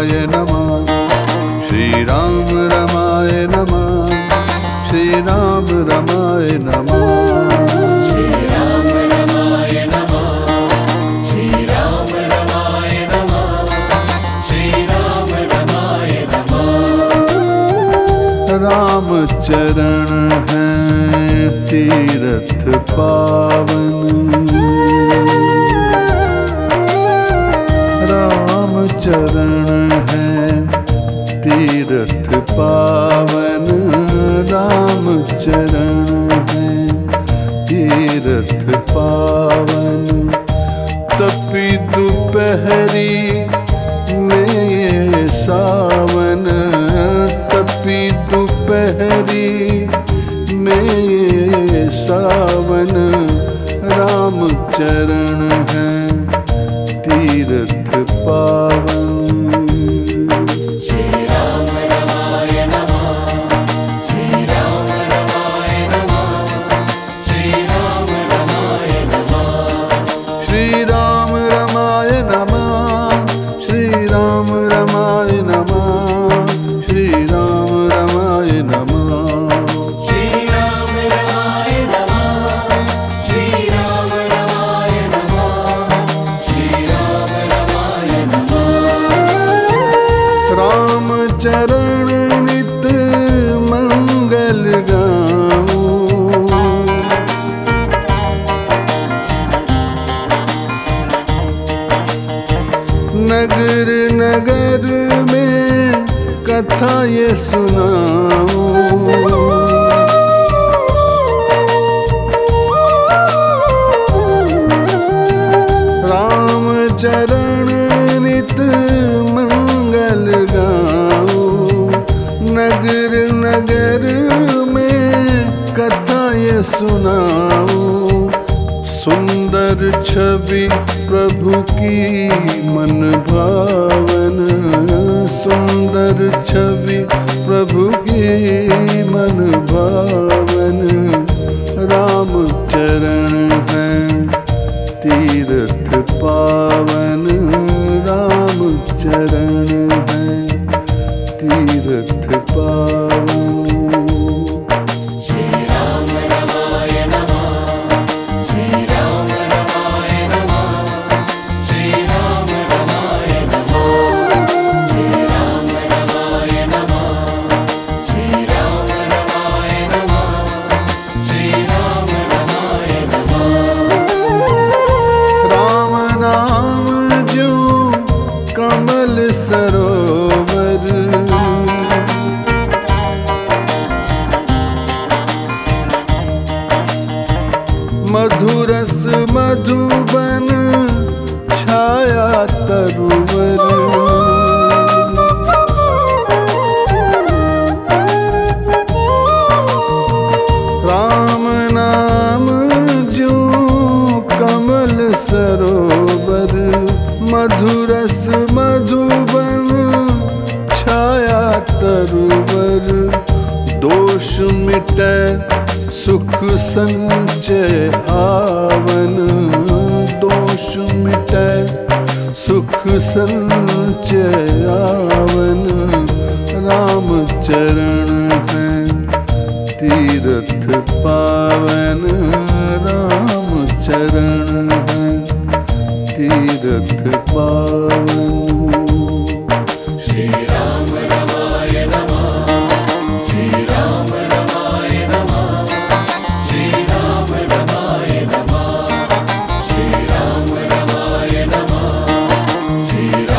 रमाय नमः। श्रीराम रमाय नमः। श्रीराम रमाय नमः। राम चरण है तीर्थ पावन। राम चरण है, तीरथ पावन राम चरण है। तीरथ पावन तपी दोपहरी में ये सावन। तपी दोपहरी में ये सावन। राम चरण है, तीरथ पावन। चरण नित मंगल गाऊं। नगर नगर में कथा ये सुनाऊं। राम चरण सुनाऊं। सुंदर छवि प्रभु की मन भावन। सुंदर छवि प्रभु की मन भावन। राम चरण है, तीर्थ पावन। सरोवर। मधुरस मधुबन छाया तरुवर। राम नाम जो कमल सरोवर। मधुरस मधुबन छाया तरुवर दोष मिटे सुख संचय आवन। दोष मिटे सुख संचय आवन। राम चरण है तीर्थ पावन। राम चरण है तीर्थ पावन